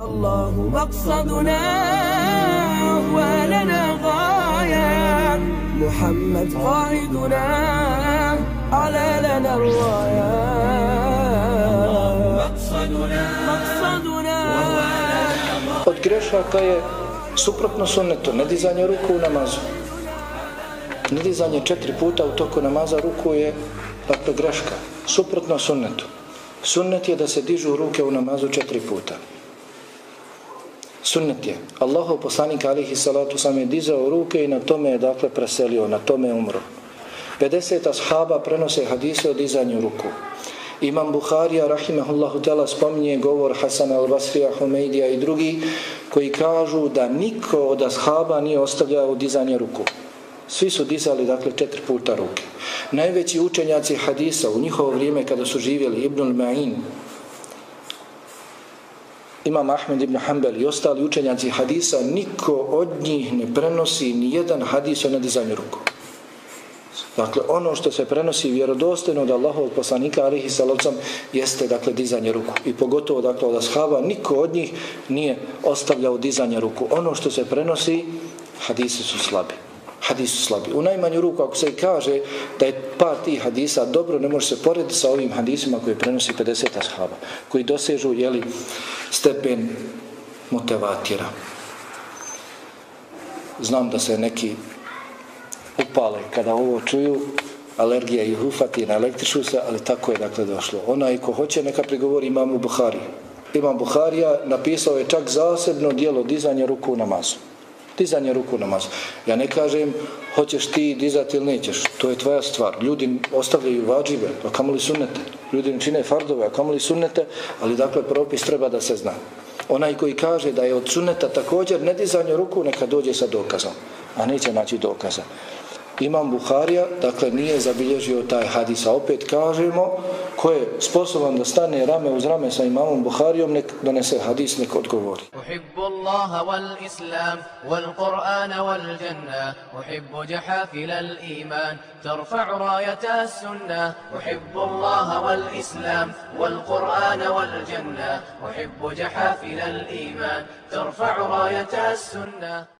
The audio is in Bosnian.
الله مقصدنا ولنا غاية محمد قائدنا على لنا الراية مقصدنا مقصدنا Od grešaka je suprotno sunnetu, ne dizanje ruku u namazu. Ne dizanje četiri puta u toku namaza ruku je dakle greška, suprotno sunnetu. Sunnet je da se dižu ruke u namazu četiri puta. Sunnet je. Allahov poslanik alihi salatu sam je dizao ruke i na tome je dakle preselio, na tome je umro. 50 ashaba prenose hadise o dizanju ruku. Imam Buharija, rahimahullahu tela, spominje govor Hasan al-Basrija, Humeidija i drugi, koji kažu da niko od ashaba nije ostavljao dizanje ruku. Svi su dizali, dakle, četiri puta ruke. Najveći učenjaci hadisa u njihovo vrijeme kada su živjeli Ibnul Ma'in, Imam Ahmed ibn Hanbel i ostali učenjaci hadisa, niko od njih ne prenosi ni jedan hadis o nedizanju ruku. Dakle, ono što se prenosi vjerodostojno od Allahovog poslanika, alihi salavcam, jeste, dakle, dizanje ruku. I pogotovo, dakle, od ashaba, niko od njih nije ostavljao dizanje ruku. Ono što se prenosi, hadisi su slabi. Hadisi slabi. U najmanju ruku, ako se i kaže da je par tih hadisa dobro, ne može se porediti sa ovim hadisima koje prenosi 50 ashaba, koji dosežu, jeli, stepen motivatira. Znam da se neki upale kada ovo čuju, alergija ih ufati, na električu se, ali tako je dakle došlo. Onaj ko hoće neka prigovori imamu Buhari. Imam Buharija napisao je čak zasebno dijelo dizanja ruku u namazu. Dizanje ruku namaz. Ja ne kažem hoćeš ti dizati ili nećeš. To je tvoja stvar. Ljudi ostavljaju vađive, a kamoli sunnete. Ljudi ne čine fardove, a kamoli sunnete, ali dakle propis treba da se zna. Onaj koji kaže da je od sunneta također ne dizanje ruku, neka dođe sa dokazom. A neće naći dokaza. Imam Buharija, dakle, nije zabilježio taj hadis, a opet kažemo, ko je sposoban da stane rame uz rame sa imamom Buharijom, nek donese hadis, nek odgovori. Uhibbu Allaha wal Islam, wal Qur'ana wal Janna, uhibbu jahafila al iman, tarfa'u rajata sunna, uhibbu Allaha wal Islam, wal Qur'ana wal Janna, uhibbu jahafila al iman, tarfa'u rajata sunna.